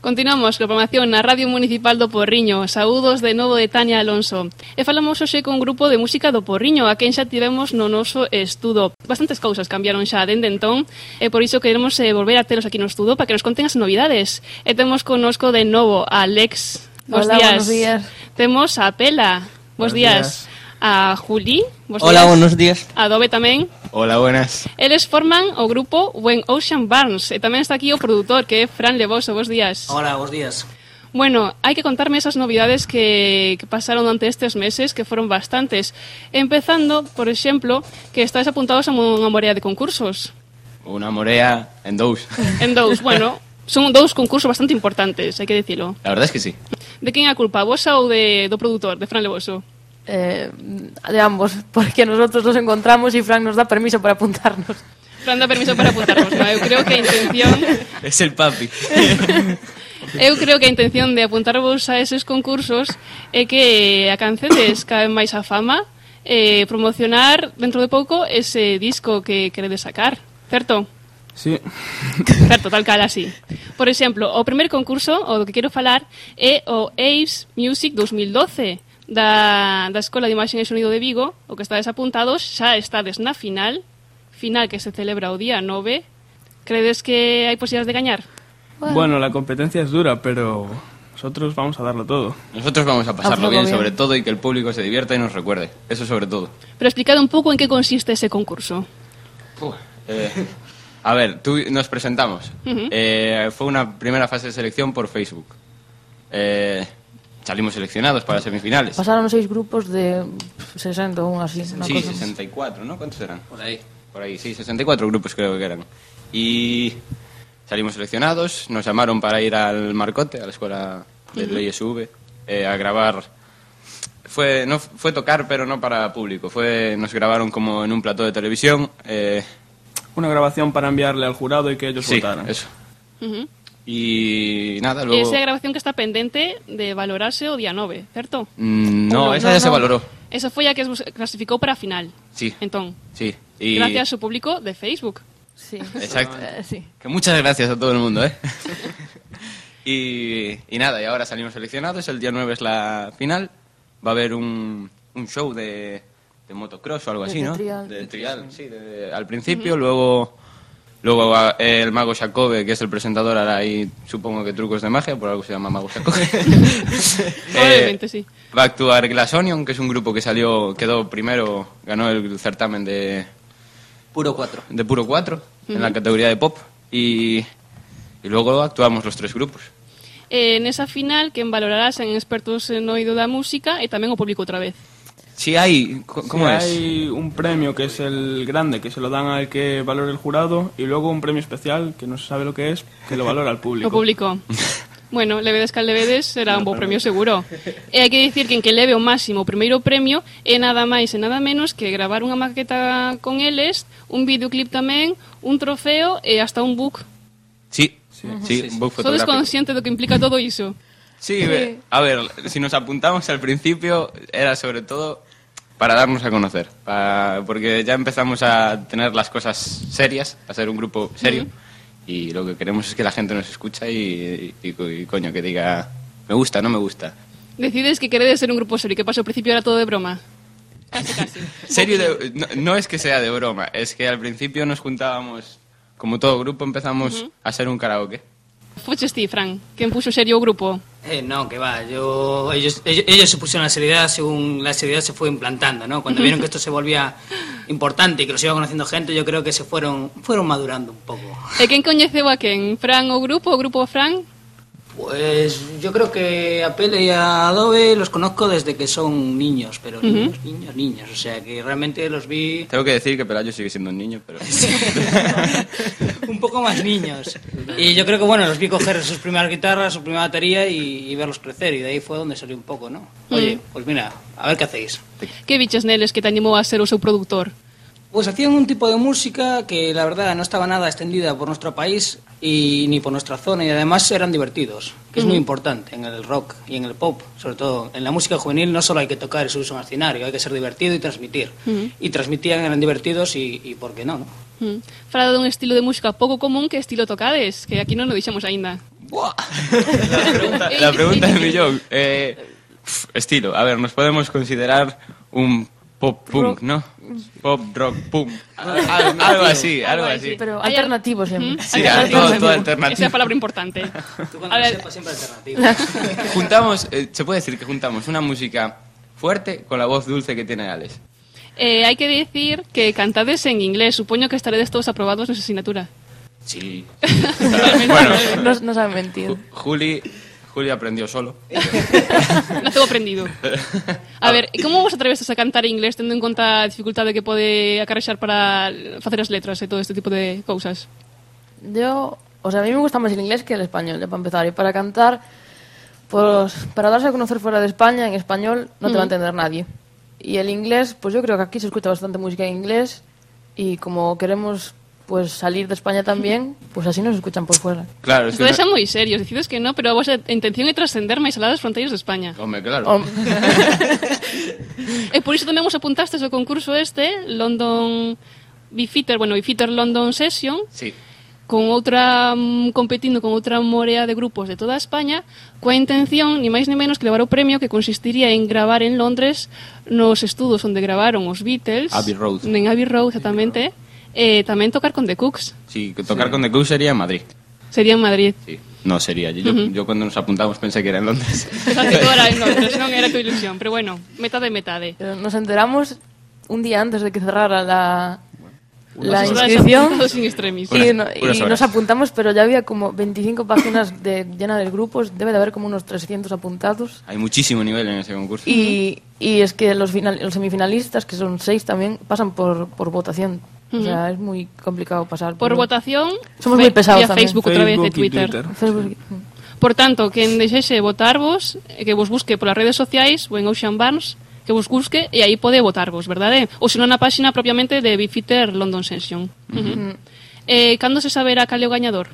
Continuamos coa programación na Radio Municipal do Porriño. Saúdos de novo de Tania Alonso. E falamos hoxe con un grupo de música do Porriño, a quen xa tivemos no noso estudo. Bastantes cousas cambiaron xa dende entón, e por iso queremos eh, volver a telos aquí no estudo para que nos conten as novidades. E temos conosco de novo a Alex. Bos Hola, días. buenos días. Temos a Pela. Bos días. días a Juli. Bos Hola, días. buenos días. A Dobe tamén. Hola, buenas. Eles forman o grupo When Ocean Burns e tamén está aquí o produtor que é Fran Leboso. Bos días. Hola, bos días. Bueno, hai que contarme esas novidades que, que pasaron durante estes meses, que foron bastantes. Empezando, por exemplo, que estáis apuntados a unha morea de concursos. Unha morea en dous. En dous, bueno, son dous concursos bastante importantes, hai que dicilo. La verdad es que sí. De quen é a culpa, vosa ou de, do produtor, de Fran Leboso? eh, de ambos, porque nosotros nos encontramos y Frank nos da permiso para apuntarnos. Fran dá permiso para apuntarnos, ¿no? Eu creo que a intención... Es el papi. Eu creo que a intención de apuntarvos a eses concursos é que alcancedes cada vez máis a fama e eh, promocionar dentro de pouco ese disco que queredes sacar, certo? Sí. Certo, tal cal así. Por exemplo, o primer concurso, o do que quero falar, é o Ace Music 2012, da, da Escola de Imaxen e Sonido de Vigo, o que estades apuntados, xa estades na final, final que se celebra o día 9. Credes que hai posibilidades de gañar? Bueno. la competencia es dura, pero nosotros vamos a darlo todo. Nosotros vamos a pasarlo bien, bien. sobre todo, y que el público se divierta y nos recuerde. Eso sobre todo. Pero explicad un pouco en que consiste ese concurso. Eh, a ver, tú nos presentamos. Ujú. Eh, fue una primera fase de selección por Facebook. Eh, salimos seleccionados para semifinales. Pasaron seis grupos de 60 o así. una Sí, cosa. 64, ¿no? ¿Cuántos eran? Por ahí. Por ahí, sí, 64 grupos creo que eran. Y salimos seleccionados, nos llamaron para ir al Marcote, a la escuela del ISV, eh, a grabar. Fue, no, fue tocar, pero no para público. Fue, nos grabaron como en un plató de televisión. eh, Una grabación para enviarle al jurado y que ellos sí, votaran. eso. Uh -huh. Y nada, luego... esa é a grabación que está pendente de valorarse o día 9, certo? Mm, no, No, esa no, ya se valoró. Esa foi a que vos clasificou para a final. Sí. Entón, Sí. Y gracias ao público de Facebook. Sí. Exacto. Eh, sí. Que muchas gracias a todo el mundo, ¿eh? y, y nada, y ahora salimos seleccionados. El día 9 es la final. Va a haber un, un show de, de motocross o algo De- así, de ¿no? trial. De trial, sí. de- al principio, luego, luego el mago Jacobe, que es el presentador, hará ahí, supongo que trucos de magia, por algo se llama mago Jacobe. Probablemente, sí. Va a actuar Glass Onion, que es un grupo que salió, quedó primero, ganó el certamen de, Puro cuatro. de puro 4 en la categoría de pop y, y luego actuamos los tres grupos. Eh, nesa final, quen valorará sen expertos no oído da música e tamén o público outra vez. Si hay, ¿cómo si es? Hay un premio que es el grande, que se lo dan al que valora el jurado, y luego un premio especial, que no se sabe lo que es, que lo valora el público. O público. Bueno, Levedes Caldevedes será un bo premio seguro. E hai que dicir que en que leve o máximo o primeiro premio é nada máis e nada menos que gravar unha maqueta con eles, un videoclip tamén, un trofeo e hasta un book. Sí, sí, sí, sí, sí. book fotográfico. Sodes consciente do que implica todo iso? Sí, eh. a ver, si nos apuntamos al principio era sobre todo para darnos a conocer, para- porque ya empezamos a tener las cosas serias, a ser un grupo serio, y lo que queremos es que la gente nos escucha y, y- y coño, que diga, me gusta, no me gusta. Decides que queredes ser un grupo serio, que pasó ao principio era todo de broma. Casi, casi. Serio, de- no, no es que sea de broma, es que al principio nos juntábamos, como todo grupo, empezamos a ser un karaoke. Foches ti, Fran, quen puxo serio o grupo? Eh, no, que va. Yo, ellos, ellos, ellos se pusieron la seriedad según la seriedad se fue implantando, ¿no? Cuando vieron que esto se volvía importante y que los iba conociendo gente, yo creo que se fueron, fueron madurando un poco. E quen coñeceu a quen? Fran o grupo, o grupo Fran? Pues yo creo que a Pele y a Adobe los conozco desde que son niños, pero niños, niños, niños. O sea que realmente los vi Tengo que decir que Pelayo sigue siendo un niño, pero... un poco más niños. Y yo creo que, bueno, los vi coger sus primeras guitarras, su primera batería y, y verlos crecer. Y de ahí fue donde salió un poco, ¿no? Oye, pues mira, a ver qué hacéis. Que biches neles que te animou a ser o seu produtor? Pues hacían un tipo de música que la verdad no estaba nada extendida por nuestro país y ni por nuestra zona y además eran divertidos, que es muy importante en el rock y en el pop, sobre todo en la música juvenil no solo hay que tocar y subirse a un escenario, hay que ser divertido y transmitir. Y transmitían, eran divertidos y, y ¿por qué no? no? Mm. Fala dun estilo de música pouco común que estilo tocades, que aquí non o dixemos aínda. La pregunta, la pregunta millón. Eh, estilo, a ver, nos podemos considerar un pop punk, ¿no? Pop rock punk. Al- algo así, algo así. Pero alternativo siempre. Sí, Hay- todo, todo Esa es la alternativo. palabra importante. Tú cuando lo sepas siempre alternativa. Juntamos, eh, se puede decir que juntamos una música fuerte con la voz dulce que tiene Alex. Eh, hai que dicir que cantades en inglés. Supoño que estaredes todos aprobados nesa asignatura. Sí. bueno, nos, nos han mentido. Ju- Juli, Juli aprendió solo. No tengo aprendido. A ver, como vos atrevedes a cantar en inglés tendo en conta a dificultade que pode acarrexar para facer as letras e todo este tipo de cousas? Yo, o sea, a mí me gusta más el inglés que el español, ya para empezar. Y para cantar, pues para darse a conocer fuera de España, en español, no te va a mm. entender nadie. Y el inglés, pues yo creo que aquí se escucha bastante música en inglés y como queremos pues salir de España también, pues así nos escuchan por fuera. Claro, es que Entonces no... moi serios, decides que no, pero a vosa intención é trascender máis alá das fronteiras de España. Hombre, claro. Hom e eh, por iso tamén os apuntastes ao concurso este, London Bifitter, bueno, Bifitter London Session. Sí con outra mm, competindo con outra morea de grupos de toda España coa intención, ni máis ni menos, que levar o premio que consistiría en gravar en Londres nos estudos onde gravaron os Beatles Abbey Road. en Abbey Road, exactamente Abbey Road. Eh, tamén tocar con The Cooks Sí, que tocar sí. con The Cooks sería en Madrid Sería en Madrid sí. No, sería. Yo, uh -huh. yo cuando nos apuntamos pensei que era en Londres. Agora en Londres, non era tu ilusión. Pero bueno, metade, metade. Nos enteramos un día antes de que cerrara la, la inscripción. Y, no- y nos apuntamos, pero ya había como 25 páginas de, llenas de grupos. Debe de haber como unos 300 apuntados. Hay muchísimo nivel en ese concurso. Y, y es que los, final- los semifinalistas, que son seis también, pasan por, por votación. O sea, es muy complicado pasar. por pero- votación Somos muy pesados vía también. Facebook outra vez e Facebook y Twitter. Twitter. Facebook- Por tanto, quen deixese votarvos, e que vos busque polas redes sociais ou en Ocean Barnes, que vos busque e aí pode votarvos, verdade? Ou senón na páxina propiamente de Bifiter London Session. Uh -huh. Uh -huh. Eh, cando se saberá cal é o gañador?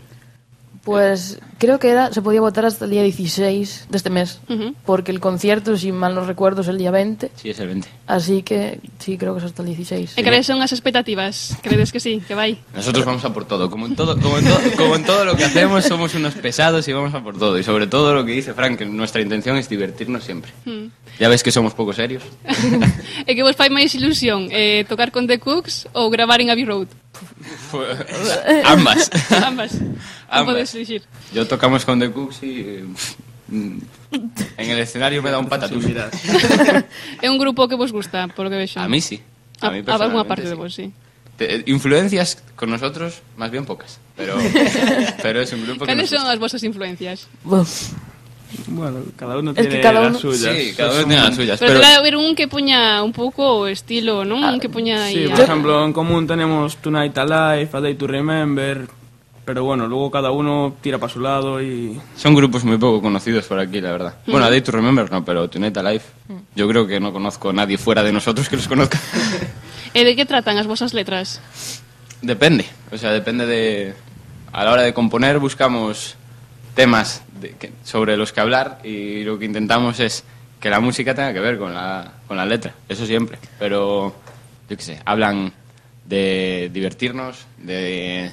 Pues creo que era, se podía votar hasta el día 16 de este mes, uh -huh. porque el concierto, si mal no recuerdo, es el día 20. Sí, es el 20. Así que sí, creo que es hasta el 16. ¿Qué crees son las expectativas? ¿Crees que sí? ¿Que va? Nosotros vamos a por todo. Como en todo, como en todo, como en todo lo que hacemos, somos unos pesados y vamos a por todo. Y sobre todo lo que dice Frank, que nuestra intención es divertirnos siempre. Mm. Ya ves que somos poco serios. ¿Y que vos fai máis ilusión? Eh, tocar con The Cooks ou gravar en Abbey Road? Ambas. Ambas. Non Ambas. podes elegir. Yo tocamos con The Cooks y eh, mm, en el escenario me da un patatús. É un grupo que vos gusta, por lo que vexo. A mí sí. A mí a, alguna parte sí. de vos, sí. Te- influencias con nosotros, más bien pocas. Pero, pero es un grupo que nos son as vosas influencias? Uf. Bueno, cada uno tiene es que cada uno... suyas. Sí, cada uno tiene las suyas. Pero, pero... debe haber un que poña un pouco o estilo, non? Ah, un que poña aí. Sí, por ejemplo, en común tenemos Tonight Alive, A Day to Remember, pero bueno, luego cada uno tira para su lado y... Son grupos muy poco conocidos por aquí, la verdad. Mm. Bueno, A Day to Remember no, pero Tonight Alive, mm. yo creo que no conozco a nadie fuera de nosotros que los conozca. e de que tratan as vosas letras? Depende, o sea, depende de... A la hora de componer buscamos temas de- que- sobre los que hablar y lo que intentamos es que la música tenga que ver con la, con la letra, eso siempre. Pero, yo qué sé, hablan de divertirnos, de...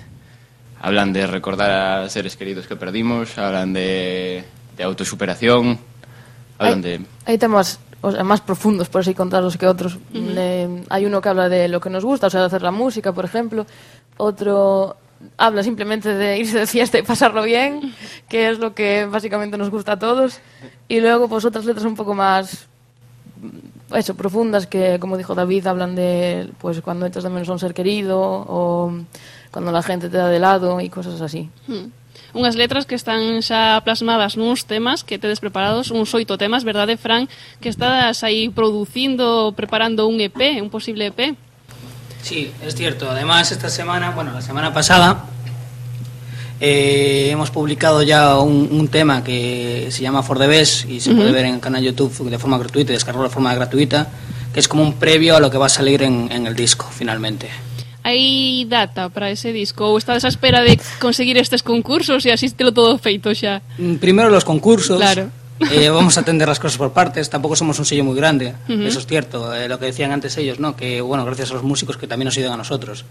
Hablan de recordar a seres queridos que perdimos, hablan de, de autosuperación, hablan hay, de... hay temas o sea, más profundos, por así contarlos, que otros. Le- hay uno que habla de lo que nos gusta, o sea, de hacer la música, por ejemplo. Otro habla simplemente de irse de fiesta y pasarlo bien, que es lo que básicamente nos gusta a todos. Y luego, pues otras letras un poco más mm, eso, profundas que, como dijo David, hablan de pues cuando echas de menos a un ser querido o cuando la gente te da de lado y cosas así. Hmm. Unhas letras que están xa plasmadas nuns temas que tedes preparados, uns oito temas, verdade, Fran, que estás aí producindo, preparando un EP, un posible EP? Sí, es cierto. Además, esta semana, bueno, la semana pasada, eh, hemos publicado ya un, un tema que se llama For the Best y se puede ver en el canal YouTube de forma gratuita y descargarlo de forma gratuita, que es como un previo a lo que va a salir en, en el disco, finalmente. Hai data para ese disco ou estades a espera de conseguir estes concursos e así telo todo feito xa? Mm, Primero los concursos. Claro. Eh, vamos a atender las cosas por partes. Tampoco somos un sello muy grande. Eso es cierto. Eh, lo que decían antes ellos, ¿no? Que, bueno, gracias a los músicos que también nos ayudan a nosotros.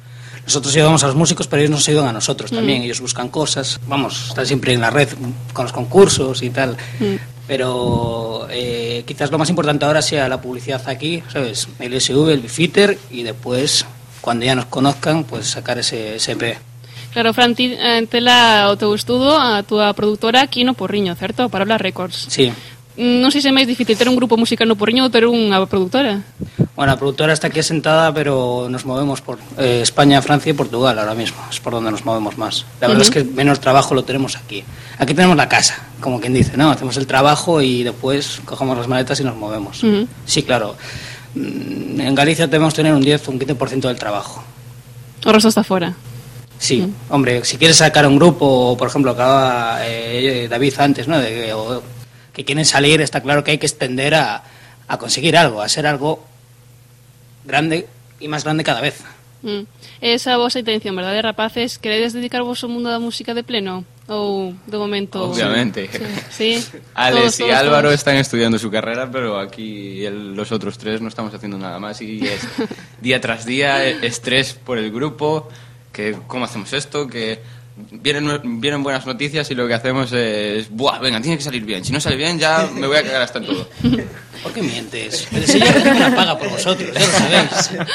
nosotros ayudamos a los músicos, pero ellos nos ayudan a nosotros también. Ellos buscan cosas, vamos, están siempre en la red con los concursos y tal. Pero eh, quizás lo más importante ahora sea la publicidad aquí, ¿sabes? El SV, el Bifitter y después, cuando ya nos conozcan, pues sacar ese SP. Claro, Fran, ti eh, tela o estudo a túa produtora aquí no Porriño, certo? Para hablar Records. Sí. Non sei se é máis difícil ter un grupo musical no Porriño ou ter unha produtora. Bueno, la productora está aquí asentada, pero nos movemos por eh, España, Francia y Portugal ahora mismo. Es por donde nos movemos más. La verdad es que menos trabajo lo tenemos aquí. Aquí tenemos la casa, como quien dice, ¿no? Hacemos el trabajo y después cogemos las maletas y nos movemos. Sí, claro. Mm, En Galicia debemos tener un 10 o un 15% del trabajo. O resto está fora. Sí, hombre, si quieres sacar un grupo, por ejemplo, acaba eh, David antes, ¿no? De, que- o- que quieren salir, está claro que hay que extender a, a conseguir algo, a ser algo grande y más grande cada vez. Mm. Esa a vosa intención, verdade, rapaces? Queredes dedicarvos ao mundo da música de pleno? Ou, de momento... Obviamente. Sí. Alex Todos, y todos, Álvaro todos. están estudiando su carrera, pero aquí el- los otros tres no estamos haciendo nada más y es día tras día eh, estrés por el grupo, que cómo hacemos esto, que vienen, vienen buenas noticias y lo que hacemos es, buah, venga, tiene que salir bien, si no sale bien ya me voy a cagar hasta en todo. ¿Por qué mientes? Pero si yo una paga por vosotros, ya lo sabéis.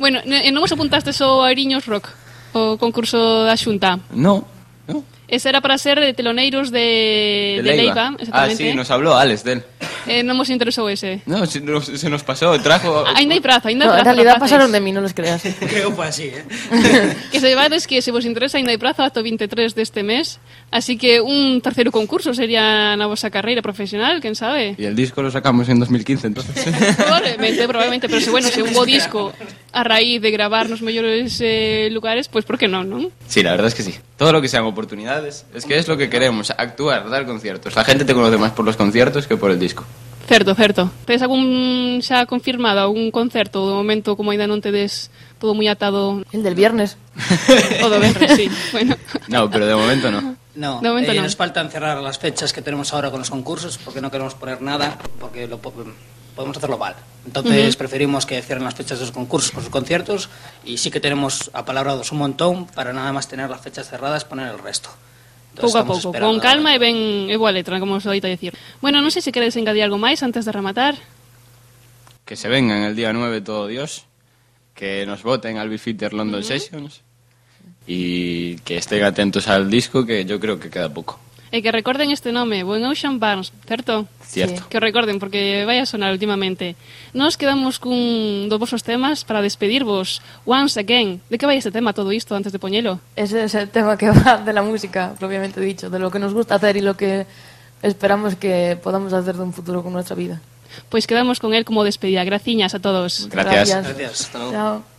Bueno, non vos apuntastes ao Airiños Rock, o concurso da Xunta. No, no. Ese era para ser de teloneiros de, de, Leiva, ah, exactamente. sí, nos habló Alex de él. Eh, non vos interesou ese. No, se nos, se nos pasó, trajo... Ainda hai prazo, ainda No, hai en realidad pasaron de mí, no les creas. Creo que así, ¿eh? Que saibades que se vos interesa ainda hai prazo ata o 23 deste mes, así que un terceiro concurso sería na vosa carreira profesional, quen sabe? Y el disco lo sacamos en 2015, entonces... Probablemente, probablemente, pero se, bueno, se un bo disco a raíz de gravar nos mellores eh, lugares, pois por que non, non? Sí, la verdad es que sí. Todo lo que sean oportunidades, es que es lo que queremos, actuar, dar conciertos. La gente te conoce más por los conciertos que por el disco. Certo, certo. Tedes algún xa confirmado algún concerto do momento como ainda non tedes todo moi atado El del viernes. o do venres, sí. Bueno. No, pero de momento no. No, De momento eh, no. nos faltan cerrar las fechas que tenemos ahora con los concursos porque no queremos poner nada porque lo po- podemos hacerlo mal. Entonces preferimos que cierren las fechas de los concursos con sus conciertos y sí que tenemos apalabrados un montón para nada más tener las fechas cerradas poner el resto. pouco a pouco, con calma e ben e boa letra, como os doita dicir. Bueno, non sei se queredes engadir algo máis antes de rematar. Que se vengan el día 9 todo Dios, que nos voten al Bifitter London uh -huh. Sessions y que estén atentos al disco que yo creo que queda poco. E que recorden este nome, Buen Ocean Burns, certo? Cierto. Que o recorden, porque vai a sonar últimamente. Nos quedamos cun dos vosos temas para despedirvos. Once Again. De que vai este tema, todo isto, antes de poñelo? Ese es el tema que va de la música, propiamente dicho, de lo que nos gusta hacer y lo que esperamos que podamos hacer de un futuro con nuestra vida. Pois pues quedamos con él como despedida. Graciñas a todos. Gracias. Gracias. Gracias. Hasta luego. Chao.